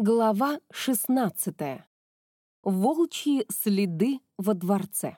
Глава 16. Волчьи следы во дворце.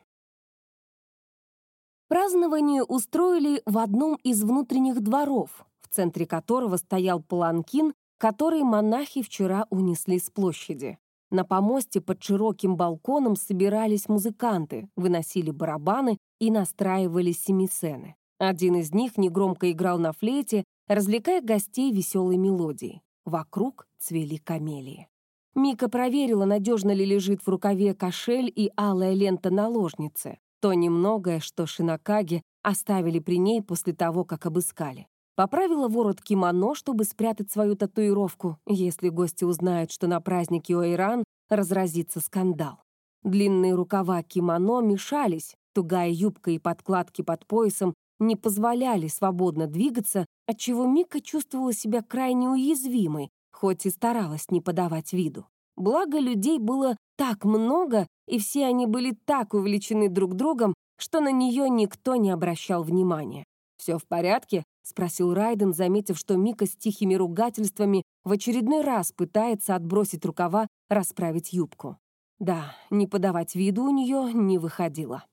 Празднование устроили в одном из внутренних дворов, в центре которого стоял паланкин, который монахи вчера унесли с площади. На помосте под широким балконом собирались музыканты, выносили барабаны и настраивали семисены. Один из них негромко играл на флейте, развлекая гостей веселой мелодией. Вокруг цвели камелии. Мика проверила, надежно ли лежит в рукаве кошель и алая лента наложницы. То немногое, что Шинакаги оставили при ней после того, как обыскали. Поправила ворот кимоно, чтобы спрятать свою татуировку, если гости узнают, что на празднике Ойран разразится скандал. Длинные рукава кимоно мешались, тугая юбка и подкладки под поясом не позволяли свободно двигаться, отчего Мика чувствовала себя крайне уязвимой, хоть и старалась не подавать виду. Благо, людей было так много, и все они были так увлечены друг другом, что на нее никто не обращал внимания. «Все в порядке?» — спросил Райден, заметив, что Мика с тихими ругательствами в очередной раз пытается отбросить рукава, расправить юбку. Да, не подавать виду у нее не выходило.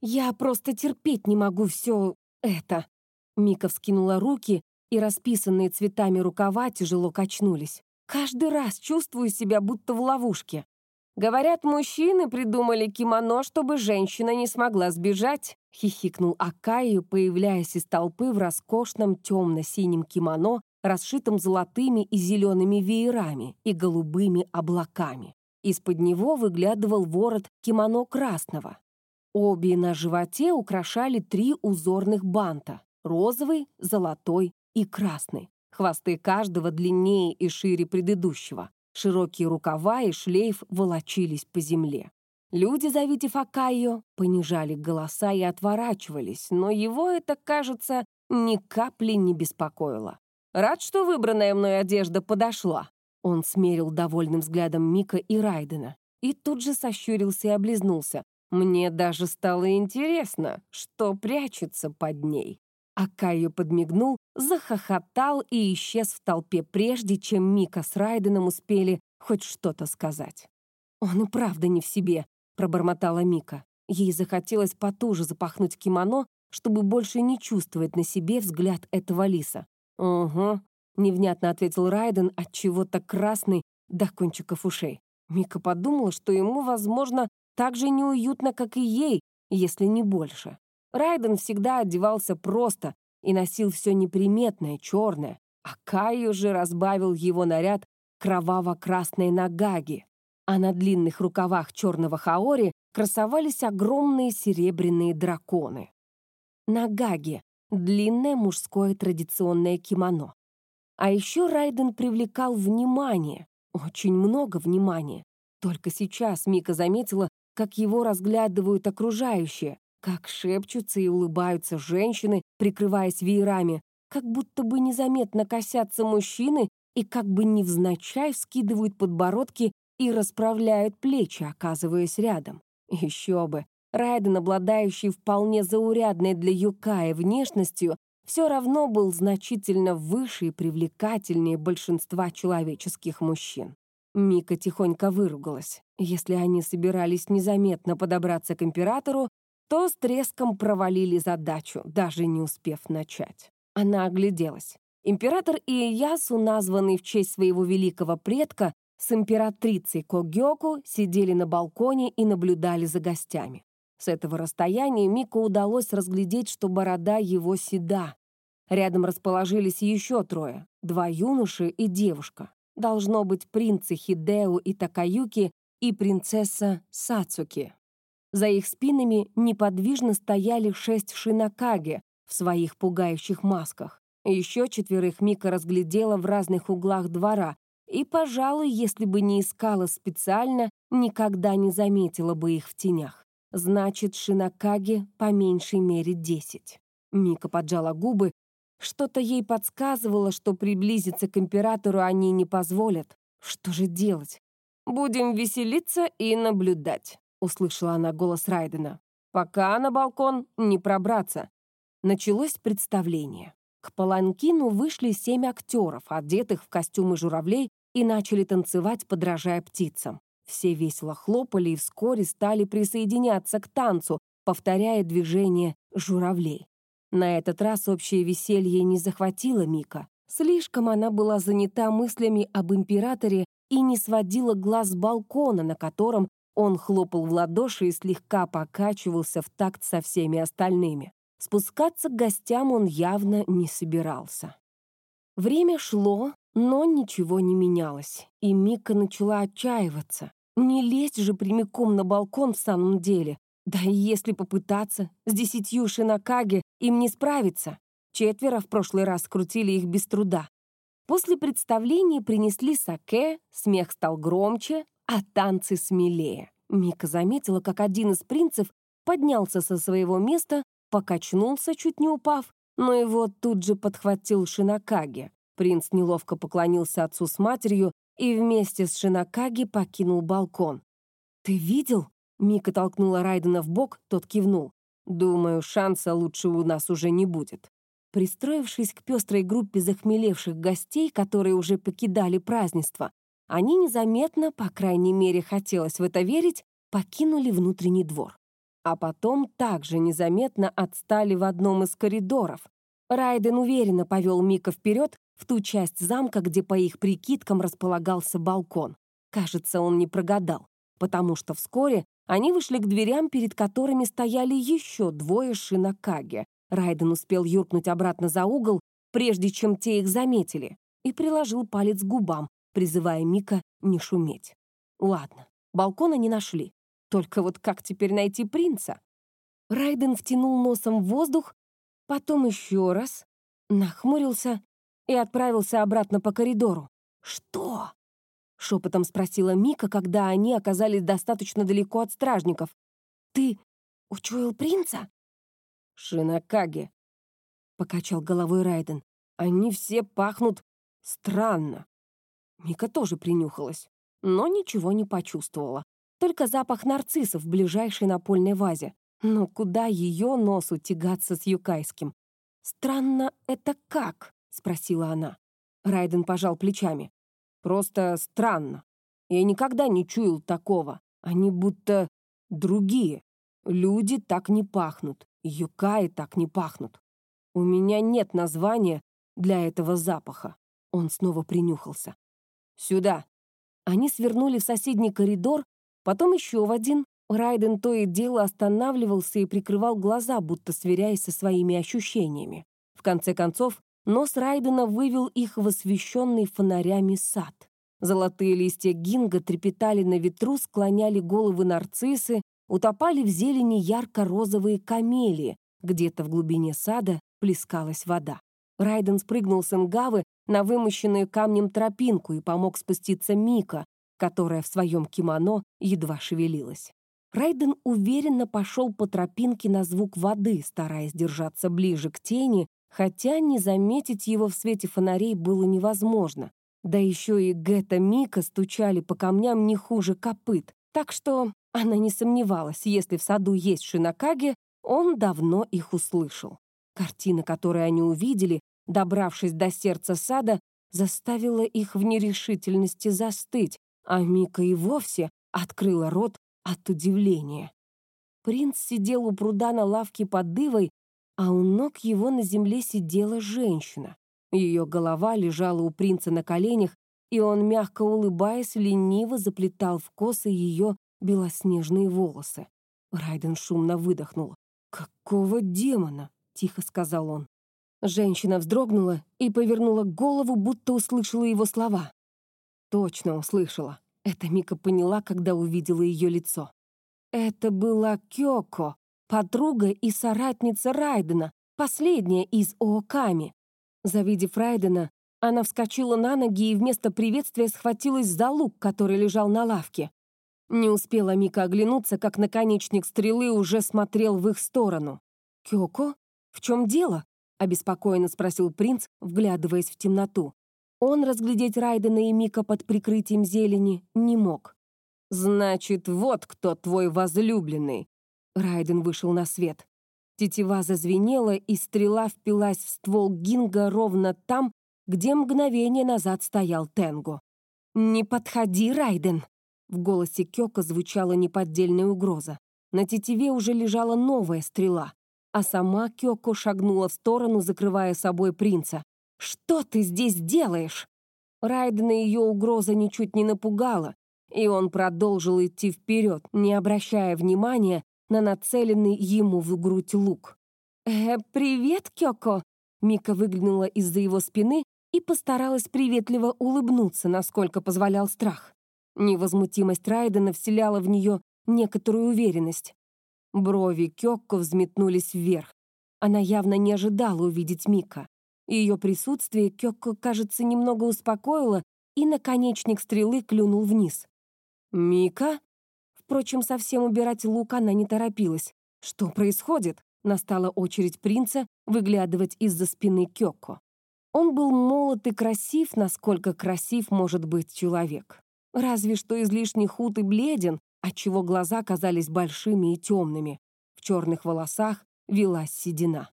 «Я просто терпеть не могу все это». Мика вскинула руки, и расписанные цветами рукава тяжело качнулись. Каждый раз чувствую себя будто в ловушке. Говорят, мужчины придумали кимоно, чтобы женщина не смогла сбежать, хихикнул Акаю, появляясь из толпы в роскошном темно-синем кимоно, расшитом золотыми и зелеными веерами и голубыми облаками. Из-под него выглядывал ворот кимоно красного. Обе на животе украшали три узорных банта — розовый, золотой и красный. Хвосты каждого длиннее и шире предыдущего. Широкие рукава и шлейф волочились по земле. Люди, завидев Акайо, понижали голоса и отворачивались, но его это, кажется, ни капли не беспокоило. «Рад, что выбранная мной одежда подошла», он смерил довольным взглядом Мика и Райдена и тут же сощурился и облизнулся. «Мне даже стало интересно, что прячется под ней». А Кайо подмигнул, захохотал и исчез в толпе, прежде чем Мика с Райденом успели хоть что-то сказать. «Он и правда не в себе», — пробормотала Мика. Ей захотелось потуже запахнуть кимоно, чтобы больше не чувствовать на себе взгляд этого лиса. «Угу», — невнятно ответил Райден от чего-то красный до кончиков ушей. Мика подумала, что ему, возможно, так же неуютно, как и ей, если не больше. Райден всегда одевался просто и носил все неприметное, черное, а Кайо же разбавил его наряд кроваво-красной нагаги, а на длинных рукавах черного хаори красовались огромные серебряные драконы. Нагаги — длинное мужское традиционное кимоно. А еще Райден привлекал внимание, очень много внимания. Только сейчас Мика заметила, как его разглядывают окружающие, как шепчутся и улыбаются женщины, прикрываясь веерами, как будто бы незаметно косятся мужчины и как бы невзначай вскидывают подбородки и расправляют плечи, оказываясь рядом. Еще бы, Райден, обладающий вполне заурядной для Юкая внешностью, все равно был значительно выше и привлекательнее большинства человеческих мужчин. Мика тихонько выругалась. Если они собирались незаметно подобраться к императору, то с треском провалили задачу, даже не успев начать. Она огляделась. Император Иеясу, названный в честь своего великого предка, с императрицей Когёку сидели на балконе и наблюдали за гостями. С этого расстояния Мику удалось разглядеть, что борода его седа. Рядом расположились еще трое — два юноши и девушка. Должно быть принцы Хидео и Такаюки и принцесса Сацуки. За их спинами неподвижно стояли шесть шинакаги в своих пугающих масках. Еще четверых Мика разглядела в разных углах двора, и, пожалуй, если бы не искала специально, никогда не заметила бы их в тенях. Значит, шинакаги по меньшей мере десять. Мика поджала губы. Что-то ей подсказывало, что приблизиться к императору они не позволят. Что же делать? Будем веселиться и наблюдать. — услышала она голос Райдена. «Пока на балкон не пробраться». Началось представление. К Паланкину вышли семь актеров, одетых в костюмы журавлей и начали танцевать, подражая птицам. Все весело хлопали и вскоре стали присоединяться к танцу, повторяя движение журавлей. На этот раз общее веселье не захватило Мика. Слишком она была занята мыслями об императоре и не сводила глаз с балкона, на котором он хлопал в ладоши и слегка покачивался в такт со всеми остальными. Спускаться к гостям он явно не собирался. Время шло, но ничего не менялось, и Мика начала отчаиваться. Не лезть же прямиком на балкон в самом деле. Да и если попытаться, с десятью шинакаги им не справиться. Четверо в прошлый раз скрутили их без труда. После представления принесли саке, смех стал громче, а танцы смелее. Мика заметила, как один из принцев поднялся со своего места, покачнулся, чуть не упав, но его тут же подхватил Шинакаги. Принц неловко поклонился отцу с матерью и вместе с Шинакаги покинул балкон. «Ты видел?» — Мика толкнула Райдена в бок, тот кивнул. «Думаю, шанса лучше у нас уже не будет». Пристроившись к пестрой группе захмелевших гостей, которые уже покидали празднество, они незаметно, по крайней мере, хотелось в это верить, покинули внутренний двор. А потом также незаметно отстали в одном из коридоров. Райден уверенно повел Мика вперед в ту часть замка, где по их прикидкам располагался балкон. Кажется, он не прогадал, потому что вскоре они вышли к дверям, перед которыми стояли еще двое шинакаги, Райден успел юркнуть обратно за угол, прежде чем те их заметили, и приложил палец к губам, призывая Мика не шуметь. Ладно, балкона не нашли. Только вот как теперь найти принца? Райден втянул носом в воздух, потом еще раз, нахмурился и отправился обратно по коридору. «Что?» — шепотом спросила Мика, когда они оказались достаточно далеко от стражников. «Ты учуял принца?» «Шинакаги», — покачал головой Райден. «Они все пахнут странно». Мика тоже принюхалась, но ничего не почувствовала. Только запах нарциссов в ближайшей напольной вазе. Но куда ее носу тягаться с юкайским? «Странно это как?» — спросила она. Райден пожал плечами. «Просто странно. Я никогда не чуял такого. Они будто другие. Люди так не пахнут. Юкаи так не пахнут. У меня нет названия для этого запаха. Он снова принюхался. Сюда. Они свернули в соседний коридор, потом еще в один. Райден то и дело останавливался и прикрывал глаза, будто сверяясь со своими ощущениями. В конце концов, нос Райдена вывел их в освещенный фонарями сад. Золотые листья гинга трепетали на ветру, склоняли головы нарциссы, утопали в зелени ярко-розовые камелии, где-то в глубине сада плескалась вода. Райден спрыгнул с Энгавы на вымощенную камнем тропинку и помог спуститься Мика, которая в своем кимоно едва шевелилась. Райден уверенно пошел по тропинке на звук воды, стараясь держаться ближе к тени, хотя не заметить его в свете фонарей было невозможно. Да еще и Гетта Мика стучали по камням не хуже копыт, так что она не сомневалась, если в саду есть шинакаги, он давно их услышал. Картина, которую они увидели, добравшись до сердца сада, заставила их в нерешительности застыть, а Мика и вовсе открыла рот от удивления. Принц сидел у пруда на лавке под дывой, а у ног его на земле сидела женщина. Ее голова лежала у принца на коленях, и он, мягко улыбаясь, лениво заплетал в косы ее белоснежные волосы. Райден шумно выдохнул. «Какого демона?» — тихо сказал он. Женщина вздрогнула и повернула голову, будто услышала его слова. Точно услышала. Это Мика поняла, когда увидела ее лицо. Это была Кёко, подруга и соратница Райдена, последняя из Ооками. Завидев Райдена, она вскочила на ноги и вместо приветствия схватилась за лук, который лежал на лавке. Не успела Мика оглянуться, как наконечник стрелы уже смотрел в их сторону. «Кёко? В чем дело?» — обеспокоенно спросил принц, вглядываясь в темноту. Он разглядеть Райдена и Мика под прикрытием зелени не мог. «Значит, вот кто твой возлюбленный!» Райден вышел на свет. Тетива зазвенела, и стрела впилась в ствол Гинга ровно там, где мгновение назад стоял Тенгу. «Не подходи, Райден!» В голосе Кёка звучала неподдельная угроза. На тетиве уже лежала новая стрела, а сама Кёко шагнула в сторону, закрывая собой принца. «Что ты здесь делаешь?» Райдена ее угроза ничуть не напугала, и он продолжил идти вперед, не обращая внимания на нацеленный ему в грудь лук. «Э, привет, Кёко!» Мика выглянула из-за его спины и постаралась приветливо улыбнуться, насколько позволял страх. Невозмутимость Райдена вселяла в нее некоторую уверенность. Брови Кёкко взметнулись вверх. Она явно не ожидала увидеть Мика. Ее присутствие Кёкко, кажется, немного успокоило, и наконечник стрелы клюнул вниз. «Мика?» Впрочем, совсем убирать лук она не торопилась. «Что происходит?» Настала очередь принца выглядывать из-за спины Кёко. Он был молод и красив, насколько красив может быть человек. Разве что излишне худ и бледен, отчего глаза казались большими и темными. В черных волосах велась седина.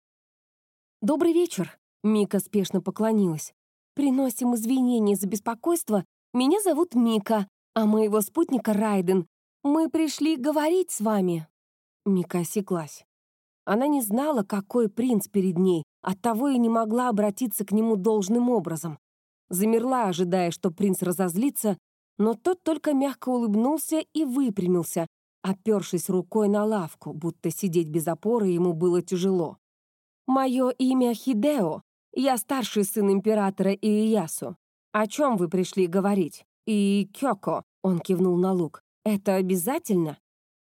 «Добрый вечер», — Мика спешно поклонилась. «Приносим извинения за беспокойство. Меня зовут Мика, а моего спутника Райден. Мы пришли говорить с вами». Мика осеклась. Она не знала, какой принц перед ней, оттого и не могла обратиться к нему должным образом. Замерла, ожидая, что принц разозлится, но тот только мягко улыбнулся и выпрямился, опершись рукой на лавку, будто сидеть без опоры ему было тяжело. «Мое имя Хидео. Я старший сын императора Ииясу. О чем вы пришли говорить? И Кёко?» — он кивнул на лук. «Это обязательно?»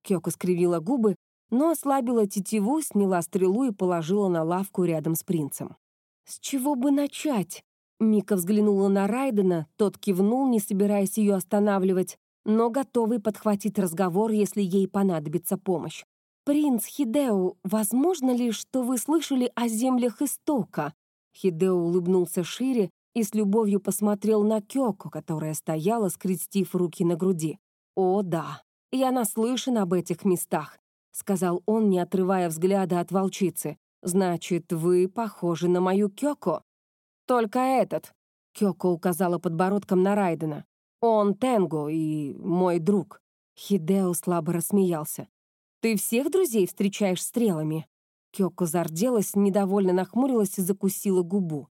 Кёко скривила губы, но ослабила тетиву, сняла стрелу и положила на лавку рядом с принцем. «С чего бы начать?» Мика взглянула на Райдена, тот кивнул, не собираясь ее останавливать, но готовый подхватить разговор, если ей понадобится помощь. «Принц Хидео, возможно ли, что вы слышали о землях Истока?» Хидео улыбнулся шире и с любовью посмотрел на Кёко, которая стояла, скрестив руки на груди. «О, да, я наслышан об этих местах сказал он, не отрывая взгляда от волчицы. «Значит, вы похожи на мою Кёко?» «Только этот», — Кёко указала подбородком на Райдена. «Он Тенго и мой друг». Хидео слабо рассмеялся. «Ты всех друзей встречаешь стрелами?» Кёко зарделась, недовольно нахмурилась и закусила губу.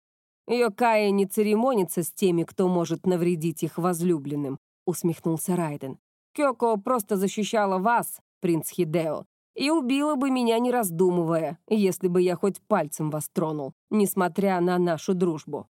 «Йокаи не церемонится с теми, кто может навредить их возлюбленным», — усмехнулся Райден. «Кёко просто защищала вас, принц Хидео, и убила бы меня, не раздумывая, если бы я хоть пальцем вас тронул, несмотря на нашу дружбу.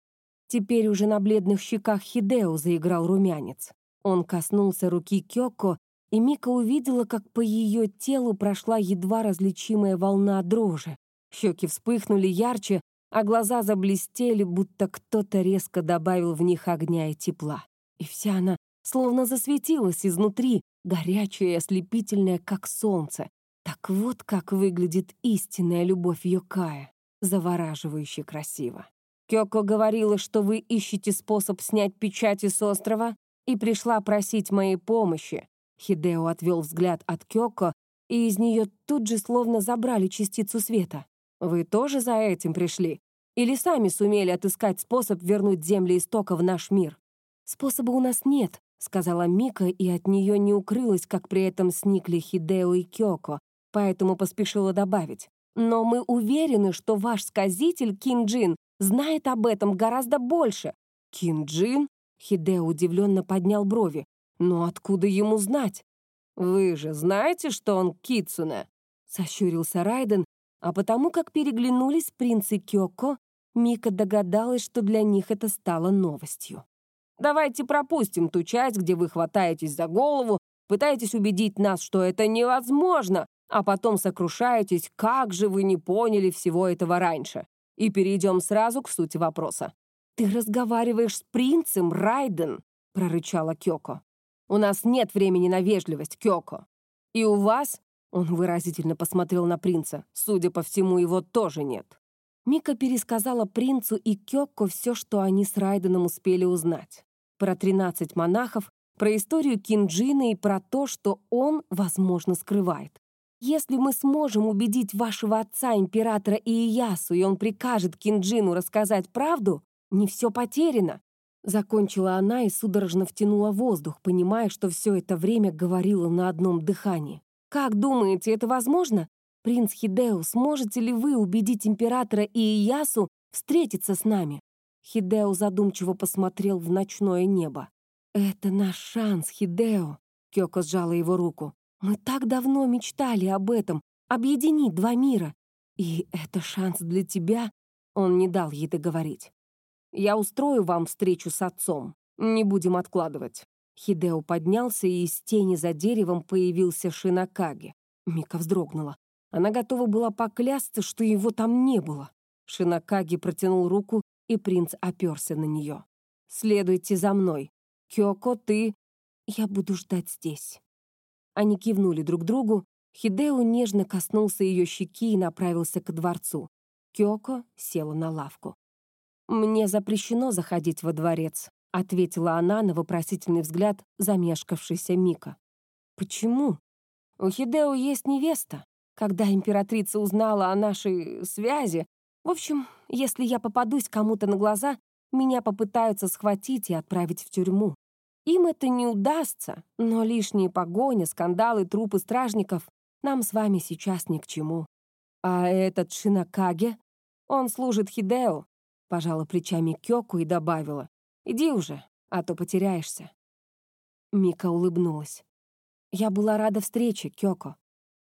Теперь уже на бледных щеках Хидео заиграл румянец. Он коснулся руки Кёко, и Мика увидела, как по ее телу прошла едва различимая волна дрожи. Щеки вспыхнули ярче, а глаза заблестели, будто кто-то резко добавил в них огня и тепла. И вся она словно засветилась изнутри, горячая и ослепительная, как солнце, так вот как выглядит истинная любовь Йокая, завораживающе красиво. Кёко говорила, что вы ищете способ снять печати с острова и пришла просить моей помощи. Хидео отвел взгляд от Кёко, и из нее тут же словно забрали частицу света. Вы тоже за этим пришли? Или сами сумели отыскать способ вернуть земли истока в наш мир? Способа у нас нет, сказала Мика, и от нее не укрылось, как при этом сникли Хидео и Кёко, поэтому поспешила добавить. «Но мы уверены, что ваш сказитель Кинджин знает об этом гораздо больше». «Кинджин?» — Хидео удивленно поднял брови. «Но откуда ему знать?» «Вы же знаете, что он Кицуне?» — сощурился Райден, а потому как переглянулись принц и Кёко, Мика догадалась, что для них это стало новостью. «Давайте пропустим ту часть, где вы хватаетесь за голову, пытаетесь убедить нас, что это невозможно, а потом сокрушаетесь, как же вы не поняли всего этого раньше. И перейдем сразу к сути вопроса. «Ты разговариваешь с принцем, Райден!» — прорычала Кёко. «У нас нет времени на вежливость, Кёко. И у вас...» — он выразительно посмотрел на принца. «Судя по всему, его тоже нет». Мика пересказала принцу и Кёко все, что они с Райденом успели узнать. Про тринадцать монахов, про историю Кинджина и про то, что он, возможно, скрывает. Если мы сможем убедить вашего отца, императора Иясу, и он прикажет Кинджину рассказать правду, не все потеряно. Закончила она и судорожно втянула воздух, понимая, что все это время говорила на одном дыхании. «Как думаете, это возможно? Принц Хидео, сможете ли вы убедить императора Иясу встретиться с нами?» Хидео задумчиво посмотрел в ночное небо. «Это наш шанс, Хидео!» Кёко сжала его руку. «Мы так давно мечтали об этом, объединить два мира. И это шанс для тебя?» Он не дал ей договорить. «Я устрою вам встречу с отцом. Не будем откладывать». Хидео поднялся, и из тени за деревом появился Шинакаги. Мика вздрогнула. Она готова была поклясться, что его там не было. Шинакаги протянул руку, и принц оперся на нее. «Следуйте за мной. Кёко, ты...» «Я буду ждать здесь». Они кивнули друг другу. Хидео нежно коснулся ее щеки и направился к дворцу. Кёко села на лавку. «Мне запрещено заходить во дворец», — ответила она на вопросительный взгляд замешкавшейся Мика. «Почему? У Хидео есть невеста. Когда императрица узнала о нашей связи... В общем, если я попадусь кому-то на глаза, меня попытаются схватить и отправить в тюрьму. Им это не удастся, но лишние погони, скандалы, трупы стражников нам с вами сейчас ни к чему. А этот Шинакаге, он служит Хидео, пожала плечами Кёку и добавила. Иди уже, а то потеряешься. Мика улыбнулась. Я была рада встрече, Кёко.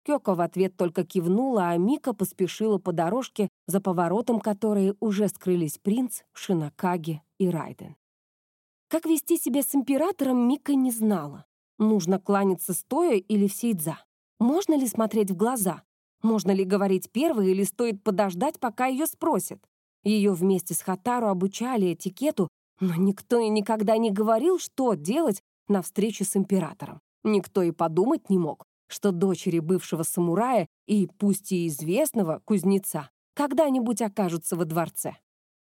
Кёко в ответ только кивнула, а Мика поспешила по дорожке, за поворотом которой уже скрылись принц, Шинакаги и Райден. Как вести себя с императором, Мика не знала. Нужно кланяться стоя или в сейдза? Можно ли смотреть в глаза? Можно ли говорить первой или стоит подождать, пока ее спросят? Ее вместе с Хатару обучали этикету, но никто и никогда не говорил, что делать на встрече с императором. Никто и подумать не мог, что дочери бывшего самурая и, пусть и известного, кузнеца, когда-нибудь окажутся во дворце.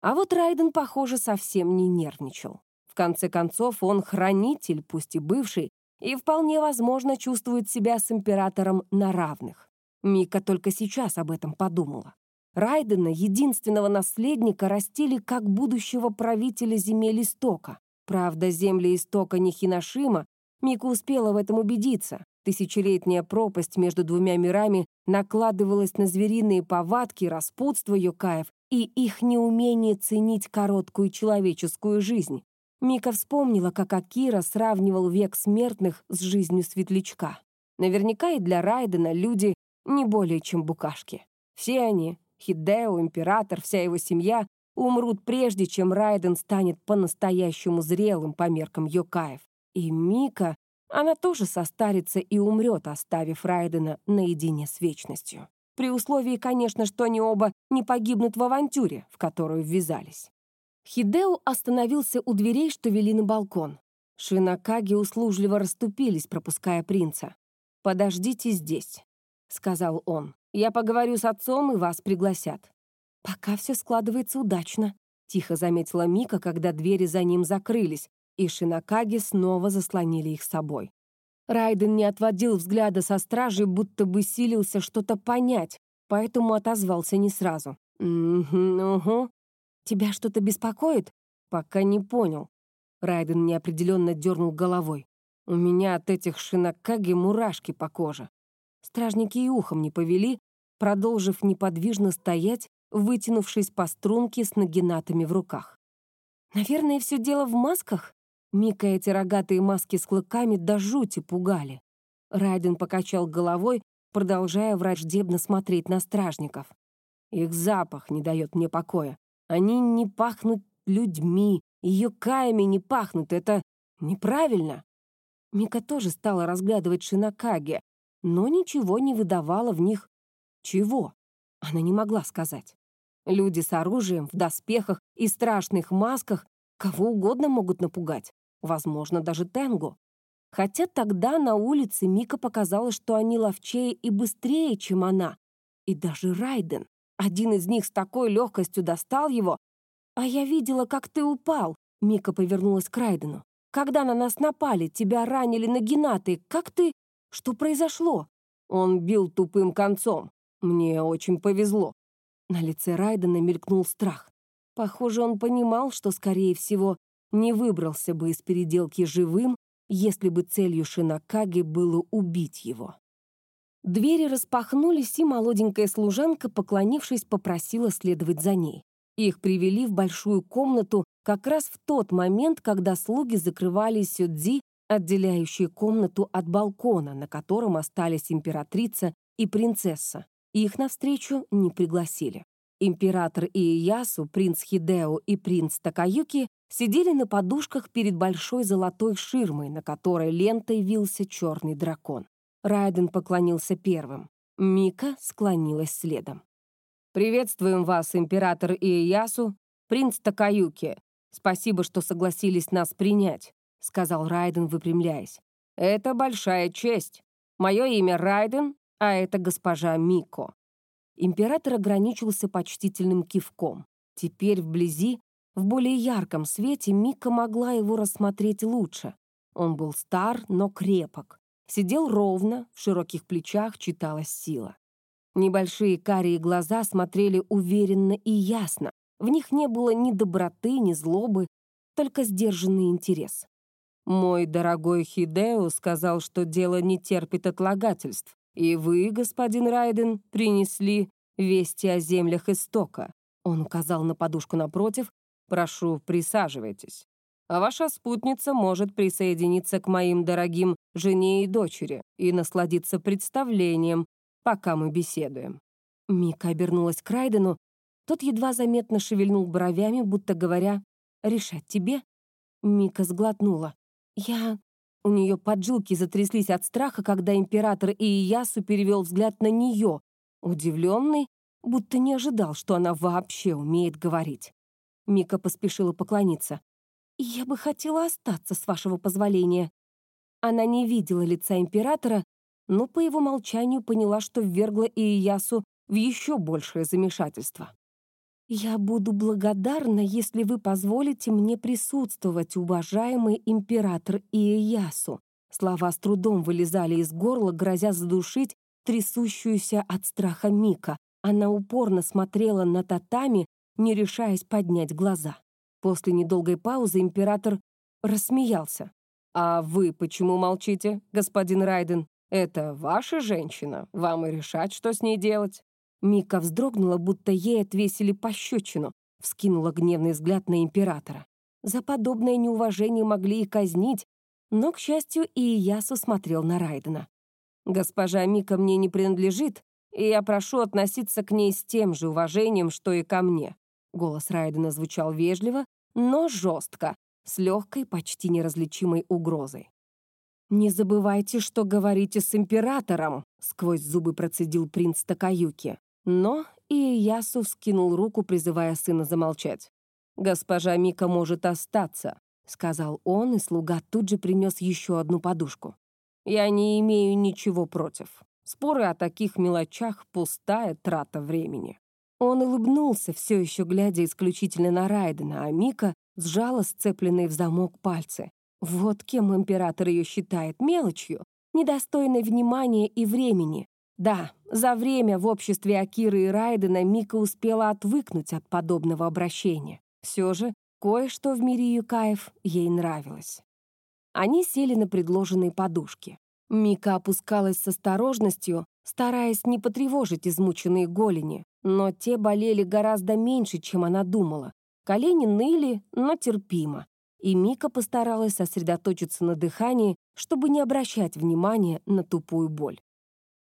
А вот Райден, похоже, совсем не нервничал. В конце концов, он хранитель, пусть и бывший, и вполне возможно чувствует себя с императором на равных. Мика только сейчас об этом подумала. Райдена, единственного наследника, растили как будущего правителя земель Истока. Правда, земли Истока не Хиношима, Мика успела в этом убедиться. Тысячелетняя пропасть между двумя мирами накладывалась на звериные повадки, распутство юкаев и их неумение ценить короткую человеческую жизнь. Мика вспомнила, как Акира сравнивал век смертных с жизнью светлячка. Наверняка и для Райдена люди не более чем букашки. Все они, Хидео, император, вся его семья, умрут прежде, чем Райден станет по-настоящему зрелым по меркам Йокаев. И Мика она тоже состарится и умрет, оставив Райдена наедине с вечностью. При условии, конечно, что они оба не погибнут в авантюре, в которую ввязались. Хидео остановился у дверей, что вели на балкон. Шинакаги услужливо расступились, пропуская принца. «Подождите здесь», — сказал он. «Я поговорю с отцом, и вас пригласят». «Пока все складывается удачно», — тихо заметила Мика, когда двери за ним закрылись, и Шинакаги снова заслонили их собой. Райден не отводил взгляда со стражи, будто бы силился что-то понять, поэтому отозвался не сразу. «Угу, угу. Тебя что-то беспокоит?» «Пока не понял». Райден неопределенно дернул головой. «У меня от этих шинакаги мурашки по коже». Стражники и ухом не повели, продолжив неподвижно стоять, вытянувшись по струнке с нагинатами в руках. «Наверное, все дело в масках?» Мика эти рогатые маски с клыками до жути пугали. Райден покачал головой, продолжая враждебно смотреть на стражников. Их запах не дает мне покоя. Они не пахнут людьми, ее каями не пахнут. Это неправильно. Мика тоже стала разглядывать Шинакаги, но ничего не выдавала в них. Чего? Она не могла сказать. Люди с оружием, в доспехах и страшных масках кого угодно могут напугать возможно, даже Тенгу. Хотя тогда на улице Мика показала, что они ловчее и быстрее, чем она. И даже Райден. Один из них с такой легкостью достал его. «А я видела, как ты упал», — Мика повернулась к Райдену. «Когда на нас напали, тебя ранили на генаты. Как ты... Что произошло?» Он бил тупым концом. Мне очень повезло. На лице Райдена мелькнул страх. Похоже, он понимал, что, скорее всего, не выбрался бы из переделки живым, если бы целью Шинакаги было убить его. Двери распахнулись, и молоденькая служанка, поклонившись, попросила следовать за ней. Их привели в большую комнату как раз в тот момент, когда слуги закрывали сюдзи, отделяющие комнату от балкона, на котором остались императрица и принцесса. Их навстречу не пригласили. Император Иеясу, принц Хидео и принц Такаюки сидели на подушках перед большой золотой ширмой, на которой лентой вился черный дракон. Райден поклонился первым. Мика склонилась следом. «Приветствуем вас, император Иеясу, принц Такаюки. Спасибо, что согласились нас принять», — сказал Райден, выпрямляясь. «Это большая честь. Мое имя Райден, а это госпожа Мико». Император ограничился почтительным кивком. Теперь вблизи, в более ярком свете, Мика могла его рассмотреть лучше. Он был стар, но крепок. Сидел ровно, в широких плечах читалась сила. Небольшие карие глаза смотрели уверенно и ясно. В них не было ни доброты, ни злобы, только сдержанный интерес. «Мой дорогой Хидео сказал, что дело не терпит отлагательств. И вы, господин Райден, принесли вести о землях истока. Он указал на подушку напротив. Прошу, присаживайтесь. А ваша спутница может присоединиться к моим дорогим жене и дочери и насладиться представлением, пока мы беседуем. Мика обернулась к Райдену. Тот едва заметно шевельнул бровями, будто говоря, «Решать тебе?» Мика сглотнула. «Я...» У нее поджилки затряслись от страха, когда император Иясу перевел взгляд на нее, удивленный, будто не ожидал, что она вообще умеет говорить. Мика поспешила поклониться. «Я бы хотела остаться, с вашего позволения». Она не видела лица императора, но по его молчанию поняла, что ввергла Иясу в еще большее замешательство. «Я буду благодарна, если вы позволите мне присутствовать, уважаемый император Иеясу». Слова с трудом вылезали из горла, грозя задушить трясущуюся от страха Мика. Она упорно смотрела на татами, не решаясь поднять глаза. После недолгой паузы император рассмеялся. «А вы почему молчите, господин Райден? Это ваша женщина, вам и решать, что с ней делать». Мика вздрогнула, будто ей отвесили пощечину, вскинула гневный взгляд на императора. За подобное неуважение могли и казнить, но, к счастью, и Ясу смотрел на Райдена. «Госпожа Мика мне не принадлежит, и я прошу относиться к ней с тем же уважением, что и ко мне». Голос Райдена звучал вежливо, но жестко, с легкой, почти неразличимой угрозой. «Не забывайте, что говорите с императором», — сквозь зубы процедил принц Такаюки. Но Иясу вскинул руку, призывая сына замолчать. «Госпожа Мика может остаться», — сказал он, и слуга тут же принес еще одну подушку. «Я не имею ничего против. Споры о таких мелочах — пустая трата времени». Он улыбнулся, все еще глядя исключительно на Райдена, а Мика сжала сцепленные в замок пальцы. Вот кем император ее считает мелочью, недостойной внимания и времени, да, за время в обществе Акиры и Райдена Мика успела отвыкнуть от подобного обращения. Все же кое-что в мире Юкаев ей нравилось. Они сели на предложенные подушки. Мика опускалась с осторожностью, стараясь не потревожить измученные голени, но те болели гораздо меньше, чем она думала. Колени ныли, но терпимо. И Мика постаралась сосредоточиться на дыхании, чтобы не обращать внимания на тупую боль.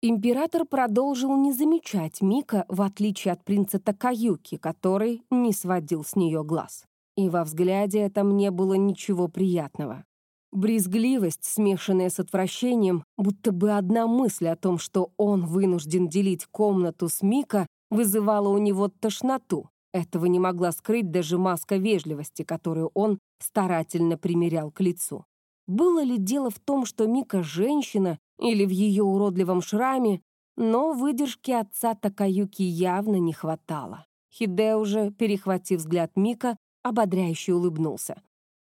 Император продолжил не замечать Мика, в отличие от принца Такаюки, который не сводил с нее глаз. И во взгляде этом не было ничего приятного. Брезгливость, смешанная с отвращением, будто бы одна мысль о том, что он вынужден делить комнату с Мика, вызывала у него тошноту. Этого не могла скрыть даже маска вежливости, которую он старательно примерял к лицу. Было ли дело в том, что Мика женщина или в ее уродливом шраме, но выдержки отца Такаюки явно не хватало. Хиде уже, перехватив взгляд Мика, ободряюще улыбнулся.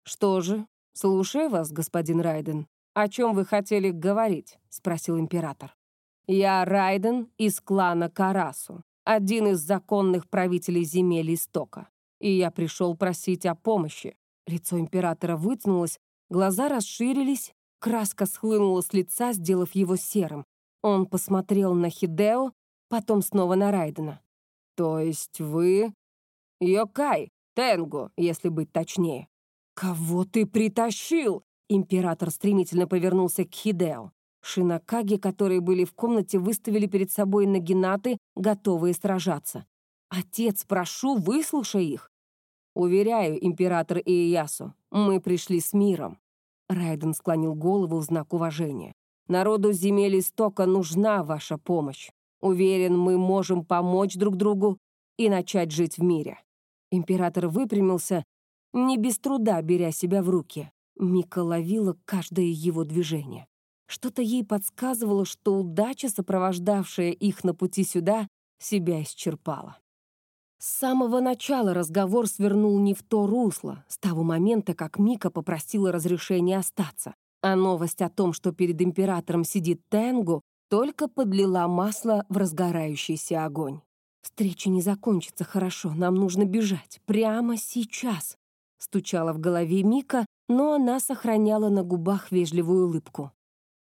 «Что же, слушаю вас, господин Райден. О чем вы хотели говорить?» — спросил император. «Я Райден из клана Карасу, один из законных правителей земель Истока, и я пришел просить о помощи. Лицо императора вытянулось, глаза расширились, краска схлынула с лица, сделав его серым. Он посмотрел на Хидео, потом снова на Райдена. «То есть вы...» «Йокай, Тенгу, если быть точнее». «Кого ты притащил?» Император стремительно повернулся к Хидео. Шинакаги, которые были в комнате, выставили перед собой нагинаты, готовые сражаться. «Отец, прошу, выслушай их!» «Уверяю, император Иясу, мы пришли с миром». Райден склонил голову в знак уважения. «Народу земель истока нужна ваша помощь. Уверен, мы можем помочь друг другу и начать жить в мире». Император выпрямился, не без труда беря себя в руки. Мика ловила каждое его движение. Что-то ей подсказывало, что удача, сопровождавшая их на пути сюда, себя исчерпала. С самого начала разговор свернул не в то русло, с того момента, как Мика попросила разрешения остаться. А новость о том, что перед императором сидит Тенгу, только подлила масло в разгорающийся огонь. «Встреча не закончится хорошо, нам нужно бежать. Прямо сейчас!» Стучала в голове Мика, но она сохраняла на губах вежливую улыбку.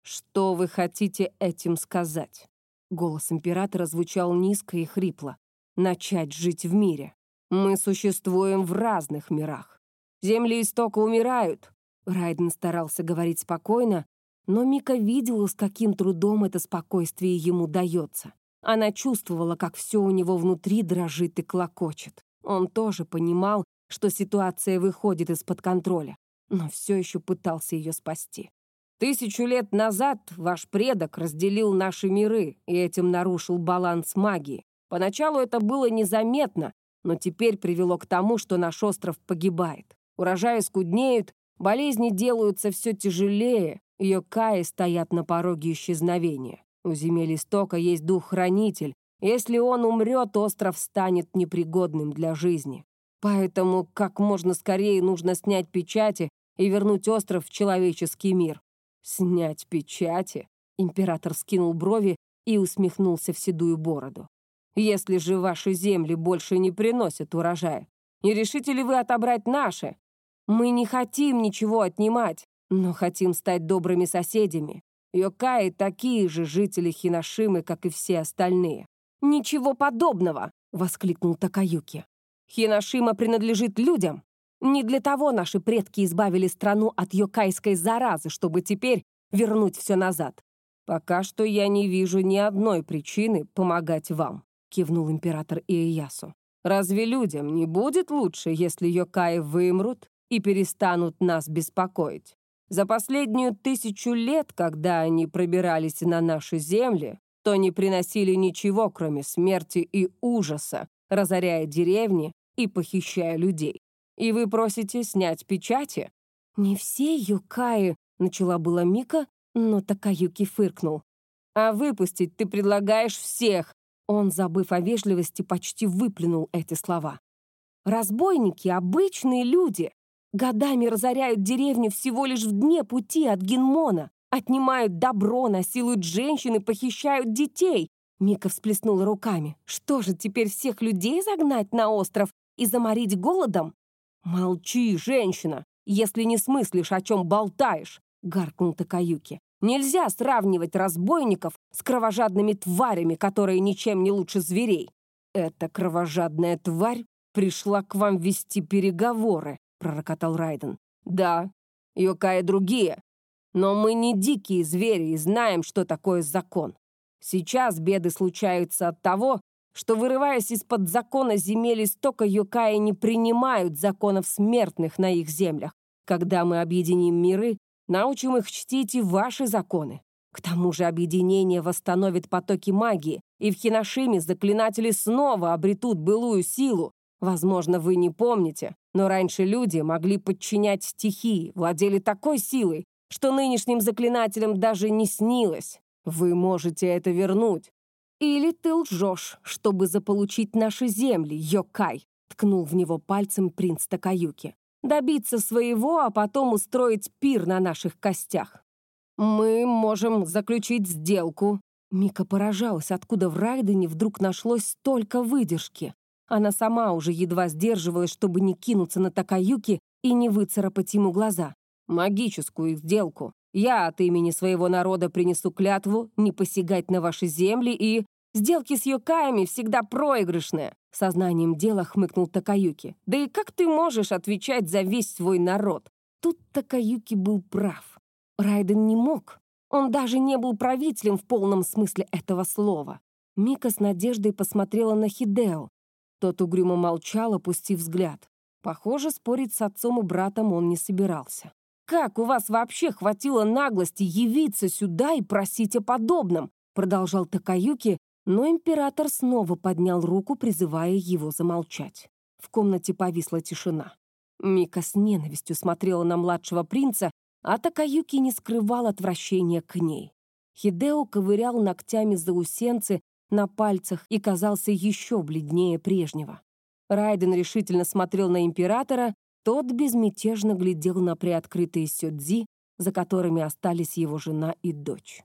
«Что вы хотите этим сказать?» Голос императора звучал низко и хрипло. «Начать жить в мире. Мы существуем в разных мирах. Земли истока умирают». Райден старался говорить спокойно, но Мика видела, с каким трудом это спокойствие ему дается. Она чувствовала, как все у него внутри дрожит и клокочет. Он тоже понимал, что ситуация выходит из-под контроля, но все еще пытался ее спасти. Тысячу лет назад ваш предок разделил наши миры и этим нарушил баланс магии. Поначалу это было незаметно, но теперь привело к тому, что наш остров погибает. Урожаи скуднеют, болезни делаются все тяжелее, Йокаи стоят на пороге исчезновения. У земель истока есть дух-хранитель. Если он умрет, остров станет непригодным для жизни. Поэтому как можно скорее нужно снять печати и вернуть остров в человеческий мир. «Снять печати?» Император скинул брови и усмехнулся в седую бороду. «Если же ваши земли больше не приносят урожая, не решите ли вы отобрать наши? Мы не хотим ничего отнимать, но хотим стать добрыми соседями. Йокаи такие же жители Хиношимы, как и все остальные». «Ничего подобного!» — воскликнул Такаюки. «Хиношима принадлежит людям, не для того наши предки избавили страну от йокайской заразы, чтобы теперь вернуть все назад. Пока что я не вижу ни одной причины помогать вам, кивнул император Иеясу. Разве людям не будет лучше, если йокаи вымрут и перестанут нас беспокоить? За последнюю тысячу лет, когда они пробирались на наши земли, то не приносили ничего, кроме смерти и ужаса, разоряя деревни и похищая людей. И вы просите снять печати?» «Не все юкаи», — начала была Мика, но Такаюки фыркнул. «А выпустить ты предлагаешь всех!» Он, забыв о вежливости, почти выплюнул эти слова. «Разбойники — обычные люди. Годами разоряют деревню всего лишь в дне пути от Генмона, отнимают добро, насилуют женщин и похищают детей». Мика всплеснула руками. «Что же, теперь всех людей загнать на остров и заморить голодом? «Молчи, женщина, если не смыслишь, о чем болтаешь!» — гаркнул Такаюки. «Нельзя сравнивать разбойников с кровожадными тварями, которые ничем не лучше зверей. Эта кровожадная тварь пришла к вам вести переговоры», — пророкотал Райден. «Да, Йокаи другие, но мы не дикие звери и знаем, что такое закон. Сейчас беды случаются от того, что, вырываясь из-под закона земель истока, Йокаи не принимают законов смертных на их землях. Когда мы объединим миры, научим их чтить и ваши законы. К тому же объединение восстановит потоки магии, и в Хиношиме заклинатели снова обретут былую силу. Возможно, вы не помните, но раньше люди могли подчинять стихии, владели такой силой, что нынешним заклинателям даже не снилось. Вы можете это вернуть, «Или ты лжешь, чтобы заполучить наши земли, Йокай», ткнул в него пальцем принц Такаюки. «Добиться своего, а потом устроить пир на наших костях. Мы можем заключить сделку». Мика поражалась, откуда в Райдене вдруг нашлось столько выдержки. Она сама уже едва сдерживалась, чтобы не кинуться на Такаюки и не выцарапать ему глаза. «Магическую сделку. Я от имени своего народа принесу клятву не посягать на ваши земли и...» «Сделки с Йокаями всегда проигрышные», — сознанием дела хмыкнул Такаюки. «Да и как ты можешь отвечать за весь свой народ?» Тут Такаюки был прав. Райден не мог. Он даже не был правителем в полном смысле этого слова. Мика с надеждой посмотрела на Хидео. Тот угрюмо молчал, опустив взгляд. Похоже, спорить с отцом и братом он не собирался. «Как у вас вообще хватило наглости явиться сюда и просить о подобном?» продолжал Такаюки, но император снова поднял руку, призывая его замолчать. В комнате повисла тишина. Мика с ненавистью смотрела на младшего принца, а Такаюки не скрывал отвращения к ней. Хидео ковырял ногтями заусенцы на пальцах и казался еще бледнее прежнего. Райден решительно смотрел на императора, тот безмятежно глядел на приоткрытые сёдзи, за которыми остались его жена и дочь.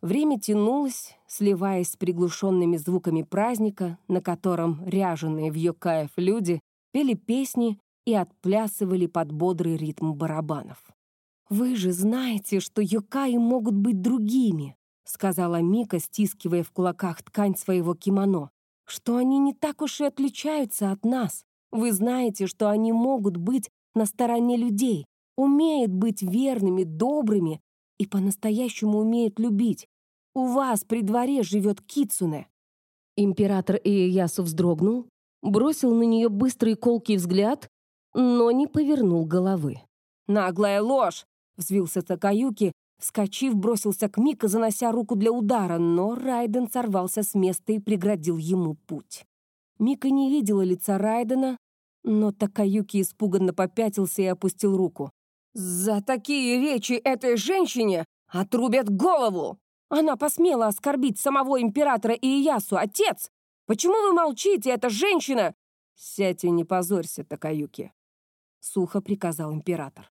Время тянулось, сливаясь с приглушенными звуками праздника, на котором ряженые в Йокаев люди пели песни и отплясывали под бодрый ритм барабанов. «Вы же знаете, что Йокаи могут быть другими», сказала Мика, стискивая в кулаках ткань своего кимоно, что они не так уж и отличаются от нас. Вы знаете, что они могут быть на стороне людей, умеют быть верными, добрыми и по-настоящему умеют любить. У вас при дворе живет Кицуне. Император Иеясу вздрогнул, бросил на нее быстрый колкий взгляд, но не повернул головы. «Наглая ложь!» — взвился Такаюки, Вскочив, бросился к Мика, занося руку для удара, но Райден сорвался с места и преградил ему путь. Мика не видела лица Райдена, но Такаюки испуганно попятился и опустил руку. «За такие речи этой женщине отрубят голову! Она посмела оскорбить самого императора Иясу, отец! Почему вы молчите, эта женщина?» «Сядь и не позорься, Такаюки», — сухо приказал император.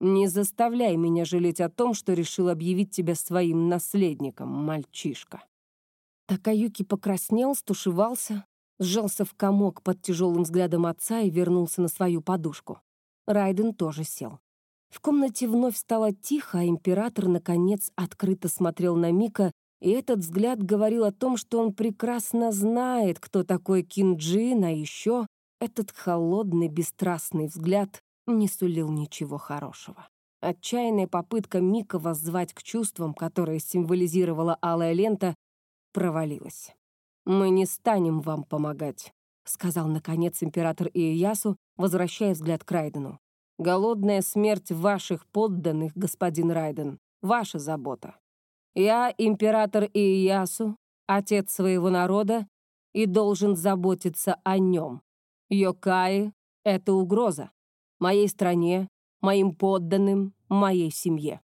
Не заставляй меня жалеть о том, что решил объявить тебя своим наследником, мальчишка. Такаюки покраснел, стушевался, сжался в комок под тяжелым взглядом отца и вернулся на свою подушку. Райден тоже сел. В комнате вновь стало тихо, а император, наконец, открыто смотрел на Мика, и этот взгляд говорил о том, что он прекрасно знает, кто такой Кинджин, а еще этот холодный, бесстрастный взгляд не сулил ничего хорошего. Отчаянная попытка Мика воззвать к чувствам, которые символизировала алая лента, провалилась. «Мы не станем вам помогать», — сказал, наконец, император Иеясу, возвращая взгляд к Райдену. «Голодная смерть ваших подданных, господин Райден, ваша забота. Я император Иеясу, отец своего народа, и должен заботиться о нем. Йокаи — это угроза моей стране, моим подданным, моей семье.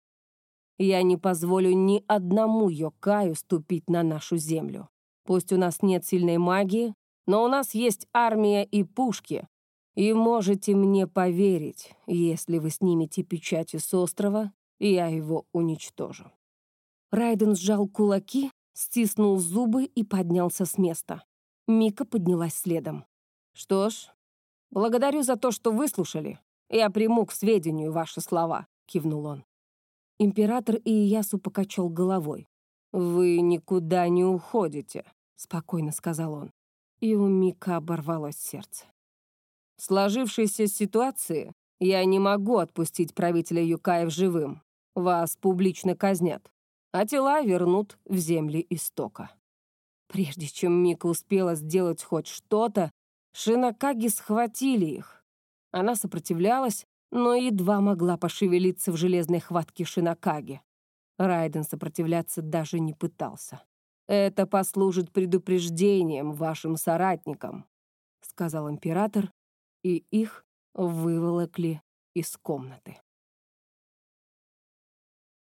Я не позволю ни одному Йокаю ступить на нашу землю. Пусть у нас нет сильной магии, но у нас есть армия и пушки. И можете мне поверить, если вы снимете печати с острова, я его уничтожу». Райден сжал кулаки, стиснул зубы и поднялся с места. Мика поднялась следом. «Что ж, «Благодарю за то, что выслушали. Я приму к сведению ваши слова», — кивнул он. Император Иясу покачал головой. «Вы никуда не уходите», — спокойно сказал он. И у Мика оборвалось сердце. В сложившейся ситуации я не могу отпустить правителя Юкаев живым. Вас публично казнят, а тела вернут в земли истока. Прежде чем Мика успела сделать хоть что-то, Шинакаги схватили их. Она сопротивлялась, но едва могла пошевелиться в железной хватке Шинакаги. Райден сопротивляться даже не пытался. «Это послужит предупреждением вашим соратникам», — сказал император, и их выволокли из комнаты.